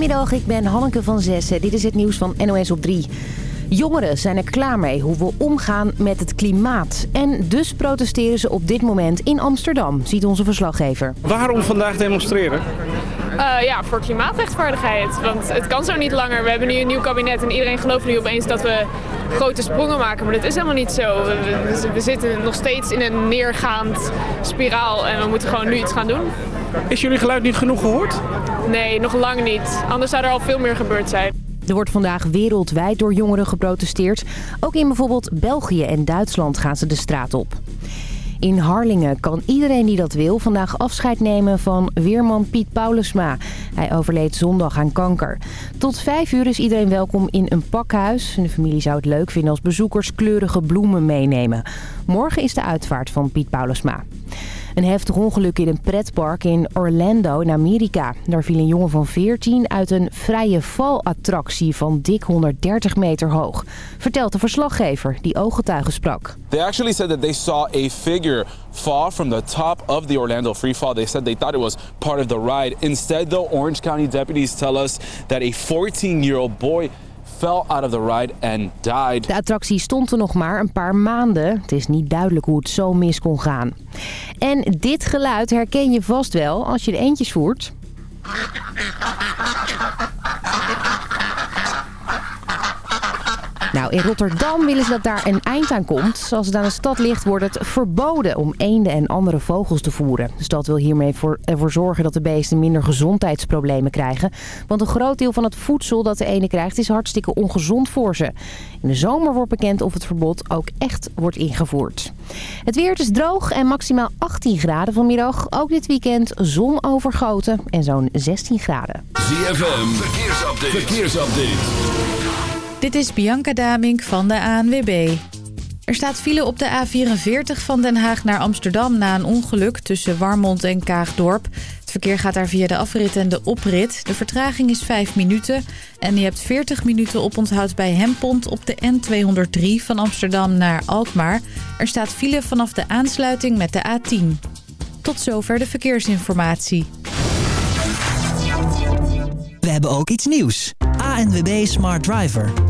Goedemiddag, ik ben Hanneke van Zessen. Dit is het nieuws van NOS op 3. Jongeren zijn er klaar mee hoe we omgaan met het klimaat. En dus protesteren ze op dit moment in Amsterdam, ziet onze verslaggever. Waarom vandaag demonstreren? Uh, ja, voor klimaatrechtvaardigheid. Want het kan zo niet langer. We hebben nu een nieuw kabinet en iedereen gelooft nu opeens dat we grote sprongen maken. Maar dat is helemaal niet zo. We, we, zitten nog steeds in een neergaand spiraal en we moeten gewoon nu iets gaan doen. Is jullie geluid niet genoeg gehoord? Nee, nog lang niet. Anders zou er al veel meer gebeurd zijn. Er wordt vandaag wereldwijd door jongeren geprotesteerd. Ook in bijvoorbeeld België en Duitsland gaan ze de straat op. In Harlingen kan iedereen die dat wil vandaag afscheid nemen van weerman Piet Paulusma. Hij overleed zondag aan kanker. Tot vijf uur is iedereen welkom in een pakhuis. De familie zou het leuk vinden als bezoekers kleurige bloemen meenemen. Morgen is de uitvaart van Piet Paulusma. Een heftig ongeluk in een pretpark in Orlando in Amerika. Daar viel een jongen van 14 uit een vrije valattractie van dik 130 meter hoog. Vertelt de verslaggever die ooggetuigen sprak. They actually said that they saw a figure fall from the top of the Orlando free fall. They said they thought it was part of the ride. Instead, though, Orange County deputies tell us that a 14-year-old boy fell out of the ride and died. De attractie stond er nog maar een paar maanden. Het is niet duidelijk hoe het zo mis kon gaan. En dit geluid herken je vast wel als je de eentjes voert. Nou, in Rotterdam willen ze dat daar een eind aan komt. Als het aan de stad ligt, wordt het verboden om eenden en andere vogels te voeren. De stad wil hiermee voor, ervoor zorgen dat de beesten minder gezondheidsproblemen krijgen. Want een groot deel van het voedsel dat de eenden krijgt is hartstikke ongezond voor ze. In de zomer wordt bekend of het verbod ook echt wordt ingevoerd. Het weer is droog en maximaal 18 graden vanmiddag. Ook dit weekend zon overgoten en zo'n 16 graden. ZFM, verkeersupdate. verkeersupdate. Dit is Bianca Damink van de ANWB. Er staat file op de A44 van Den Haag naar Amsterdam na een ongeluk tussen Warmond en Kaagdorp. Het verkeer gaat daar via de afrit en de oprit. De vertraging is 5 minuten en je hebt 40 minuten oponthoud bij Hempont op de N203 van Amsterdam naar Alkmaar. Er staat file vanaf de aansluiting met de A10. Tot zover de verkeersinformatie. We hebben ook iets nieuws. ANWB Smart Driver.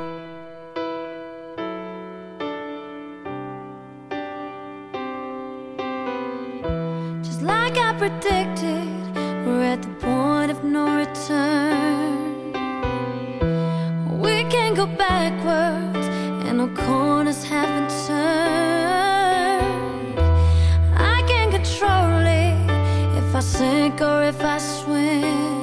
Predicted, we're at the point of no return. We can't go backwards, and no corners have been turned. I can't control it if I sink or if I swim.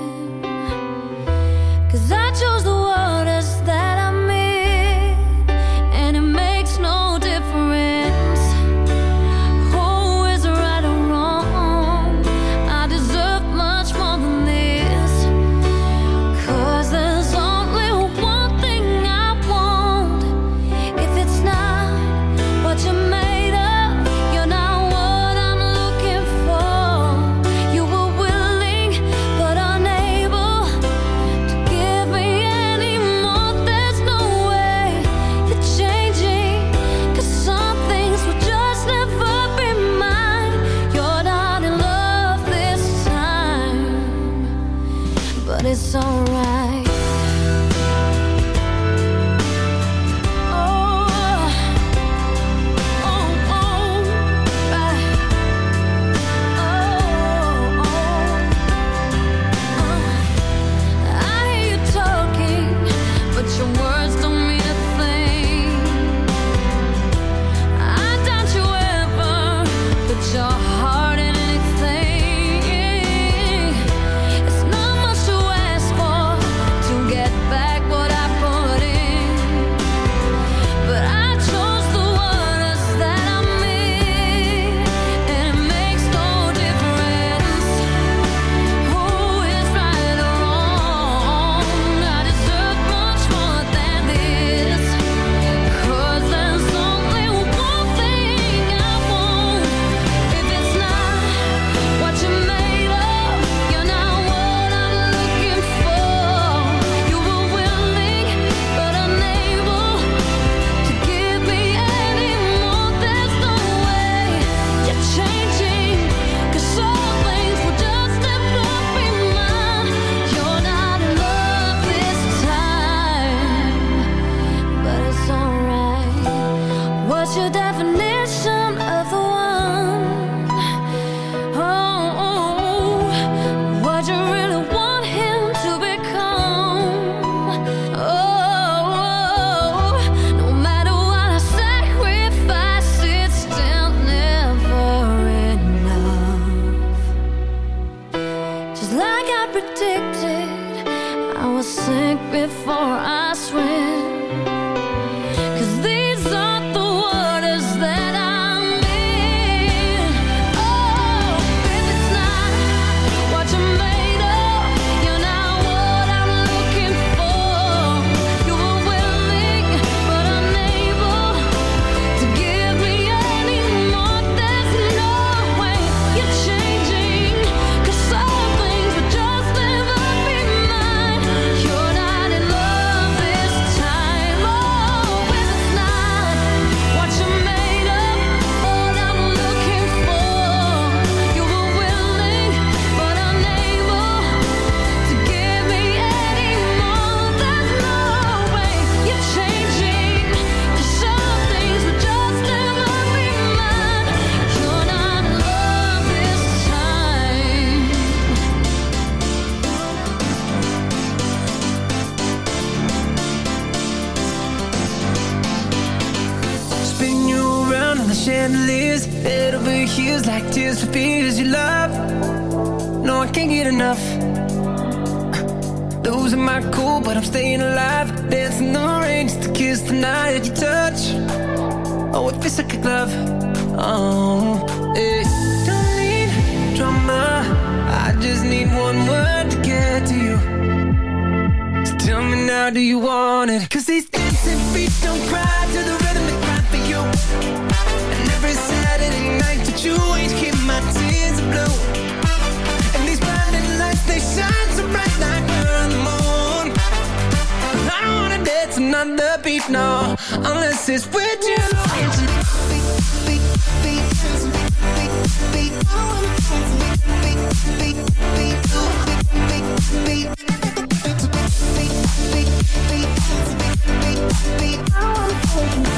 no, unless it's with you.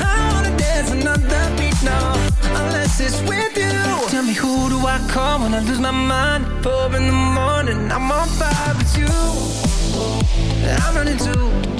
I wanna dance another beat unless it's with you. Tell me who do I call when I lose my mind? Four in the morning, I'm on fire with you. I'm running too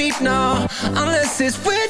speak now, unless it's with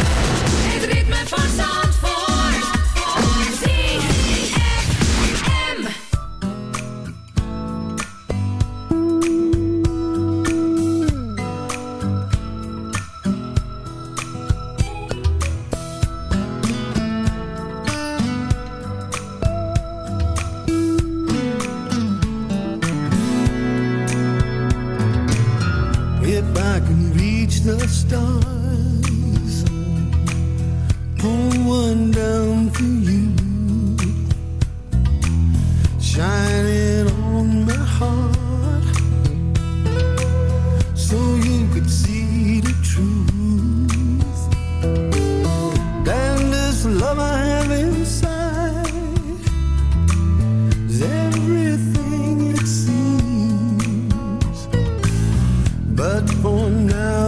now,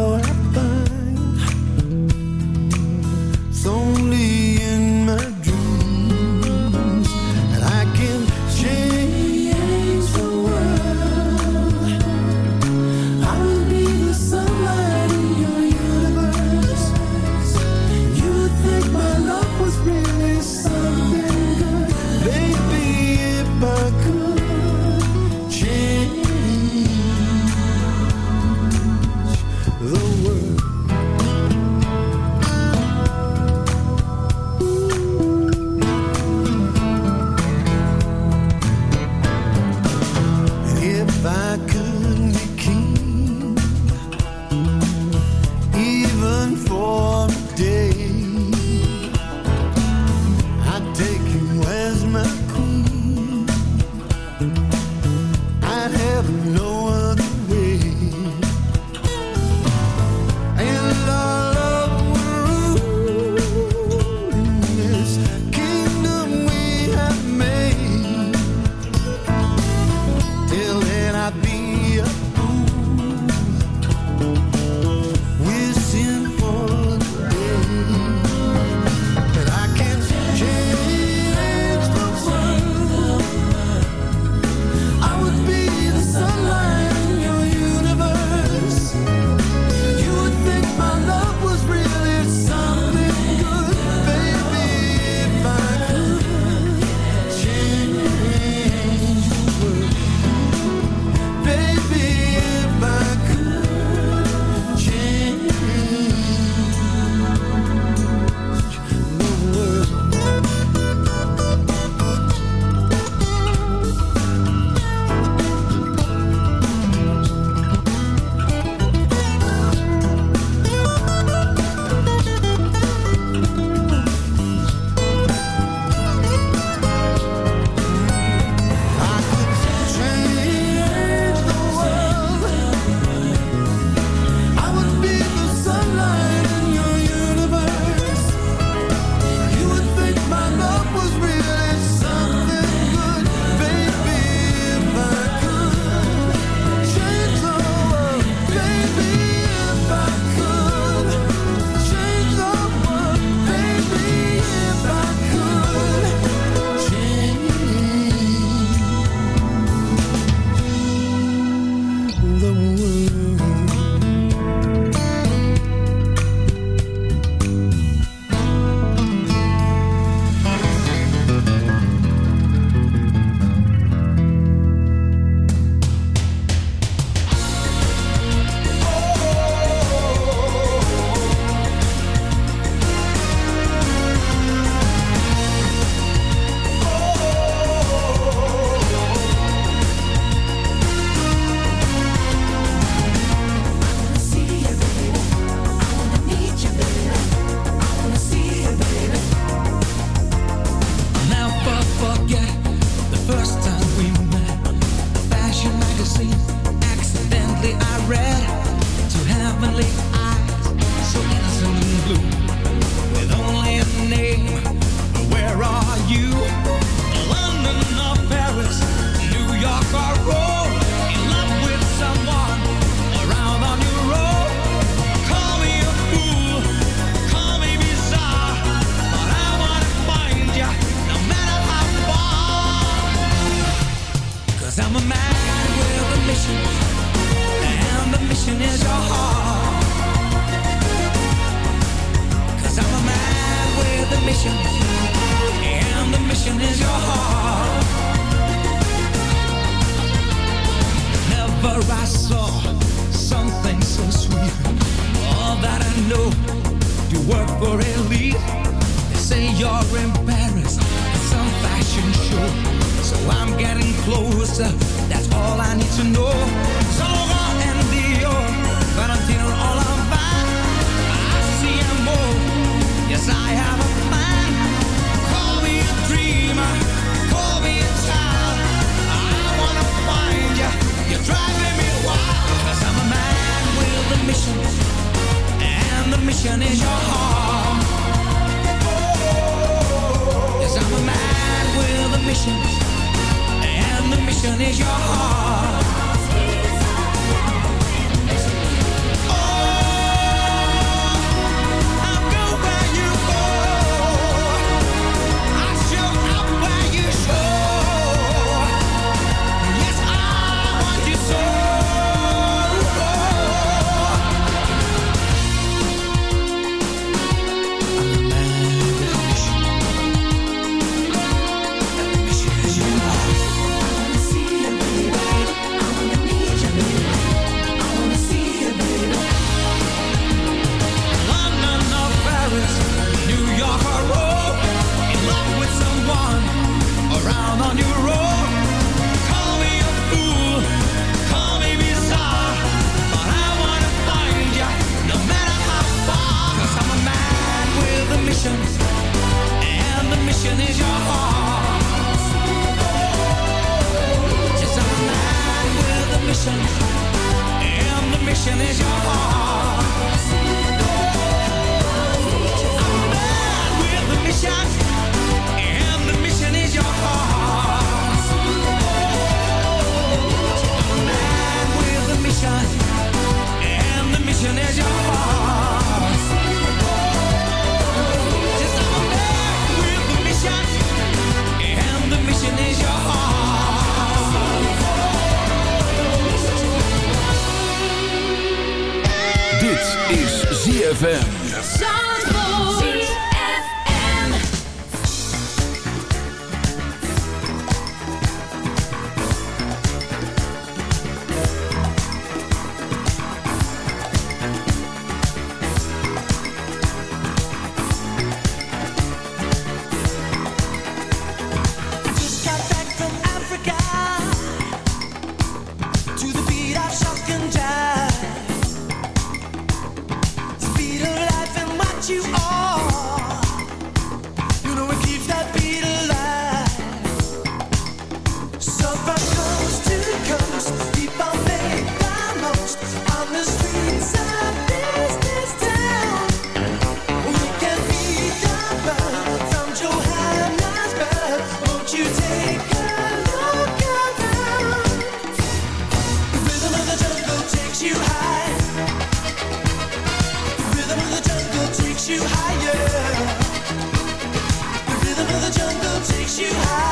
you high.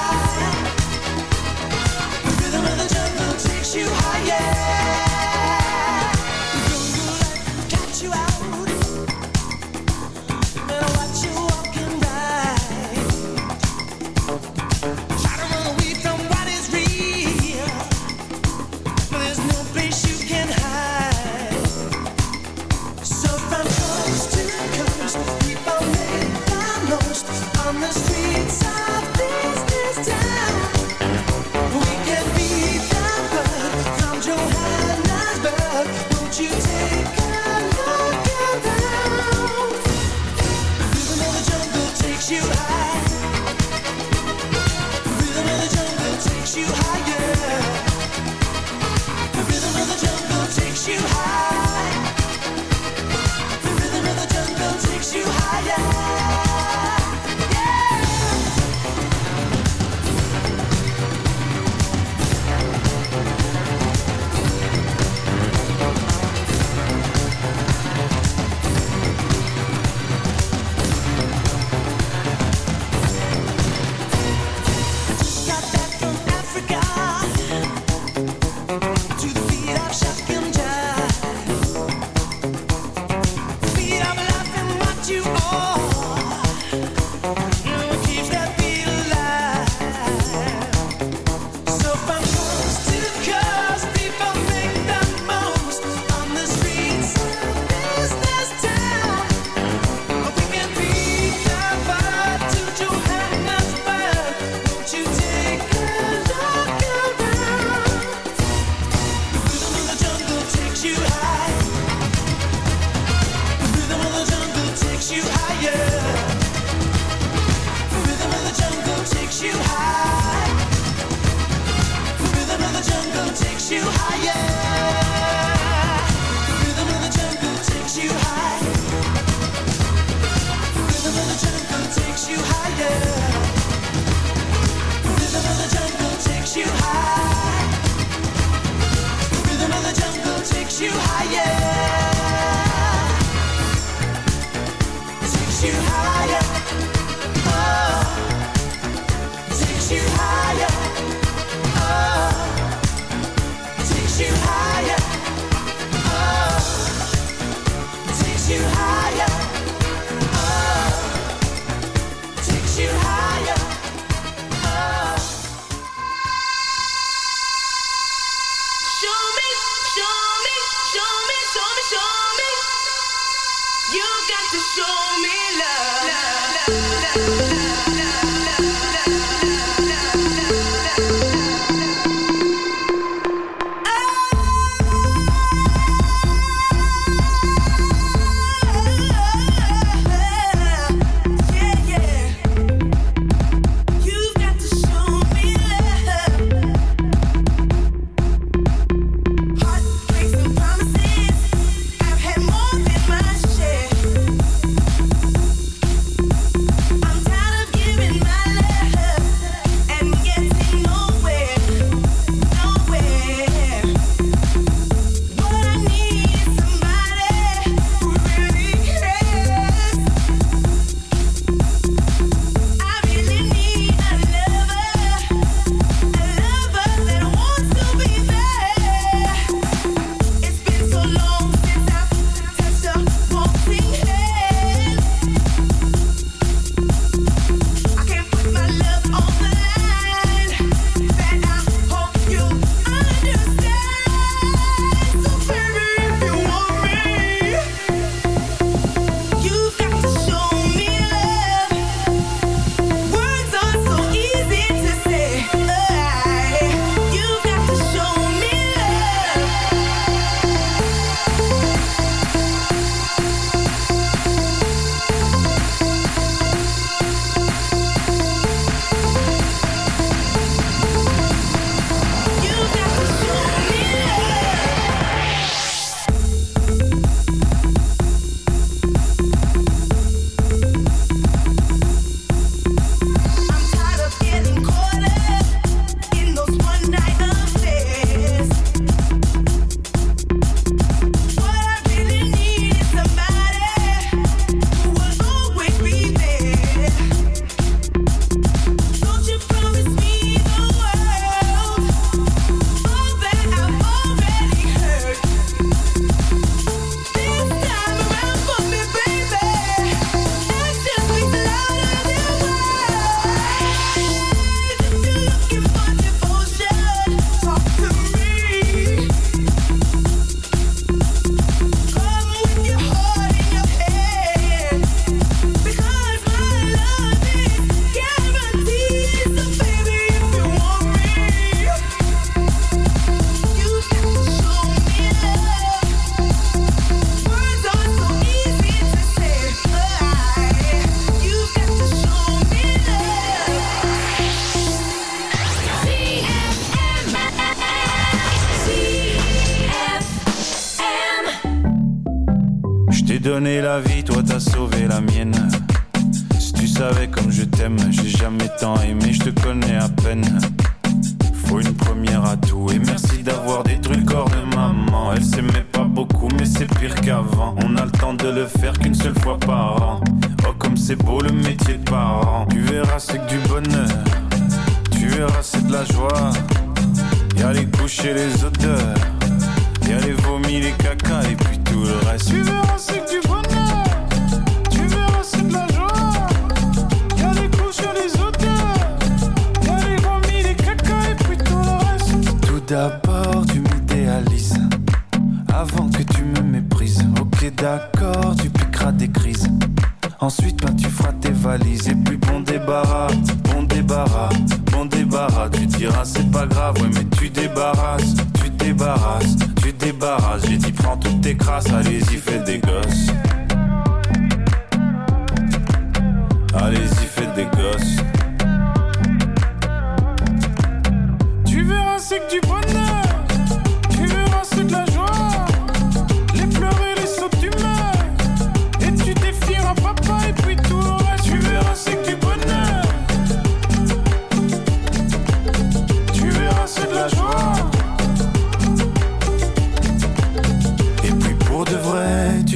Takes you higher.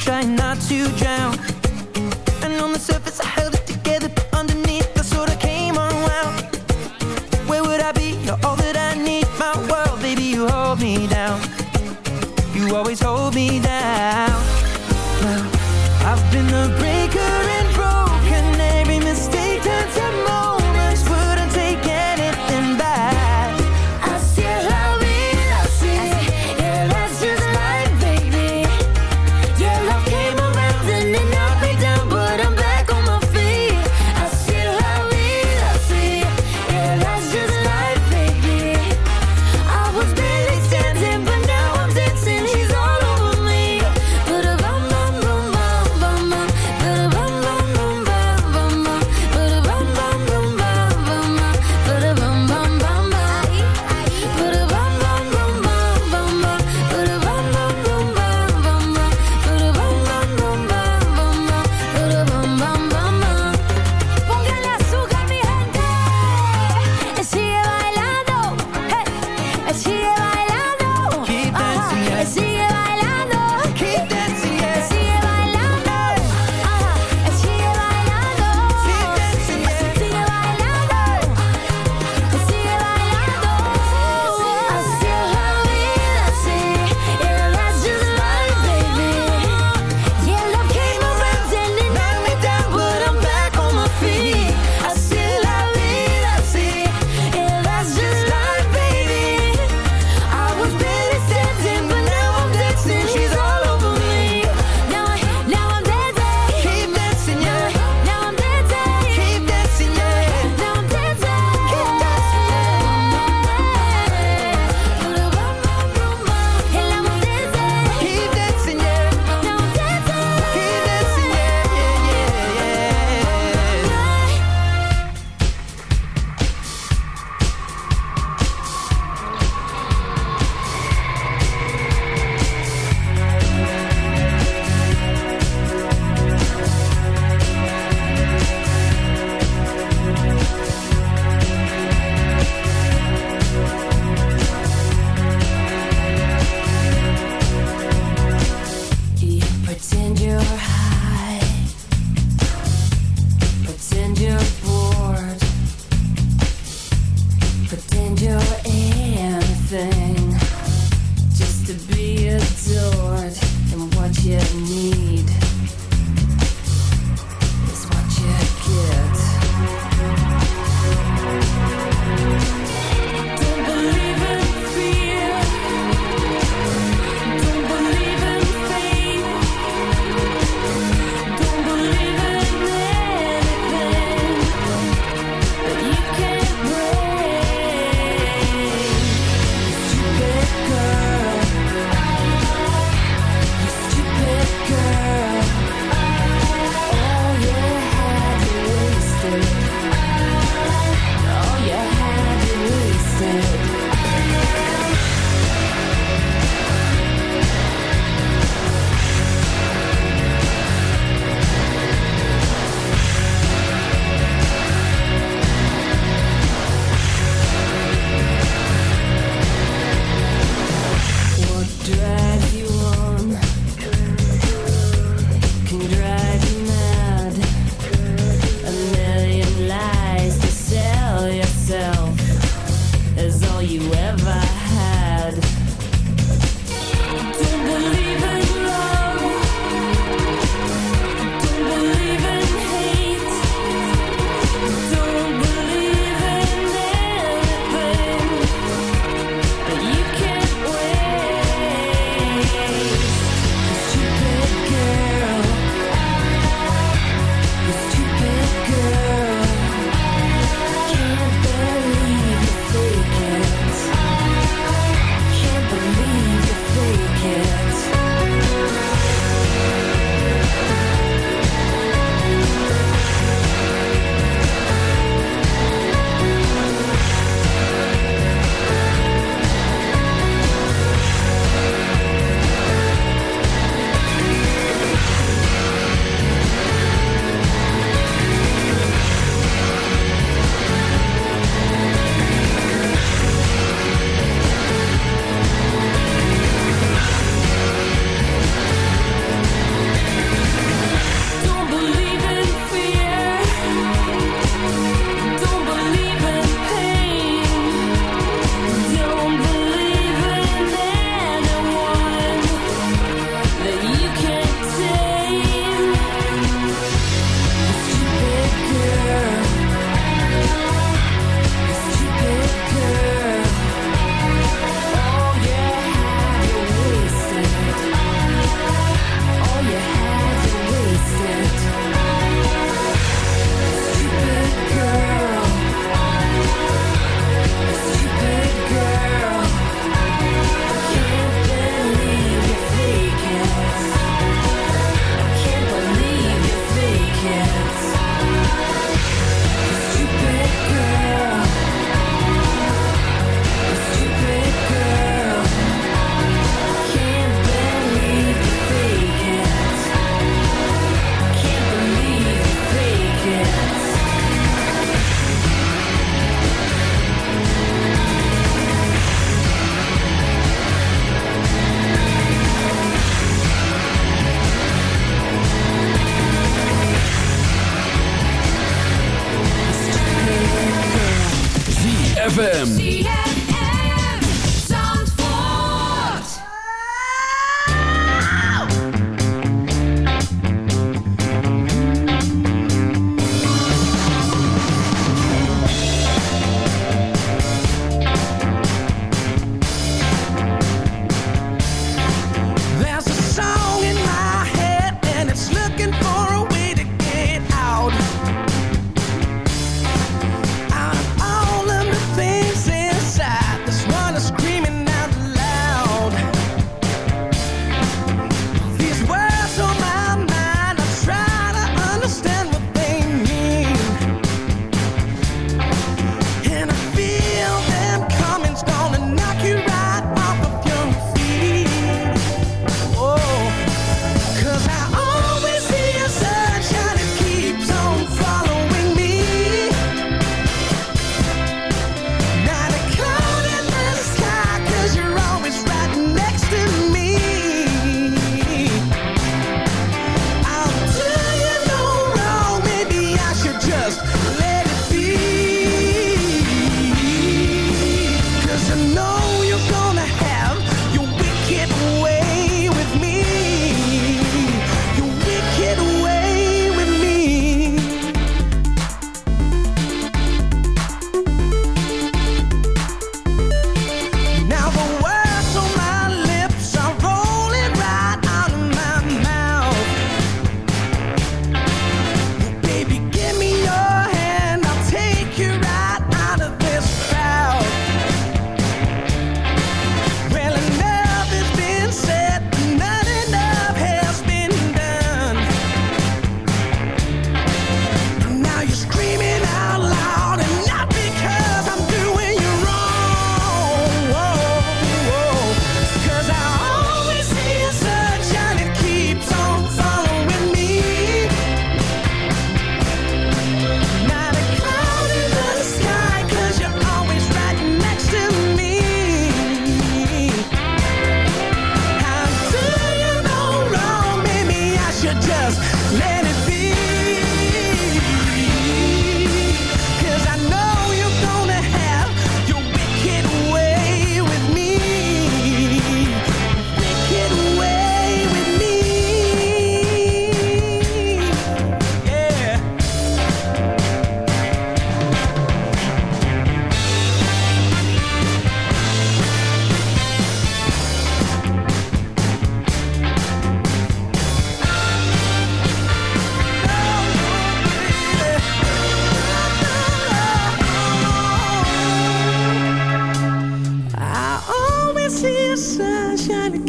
trying not to drown. And on the surface, I held it together, but underneath, I sort of came unwound. Where would I be? You're all that I need, my world, baby. You hold me down. You always hold me down. Well, I've been the breaker.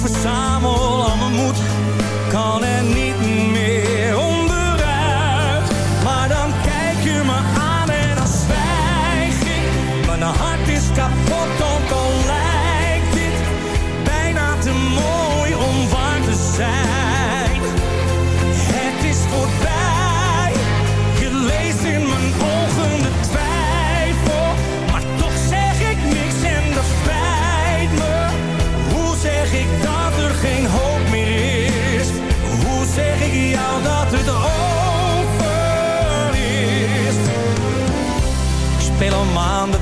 verzamel al mijn moed, kan er niet meer.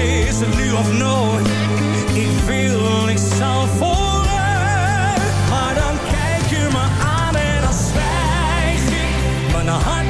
Is het nu of nooit, ik wil, ik zal vooruit. Maar dan kijk je me aan en dan zwijg ik. Mijn hart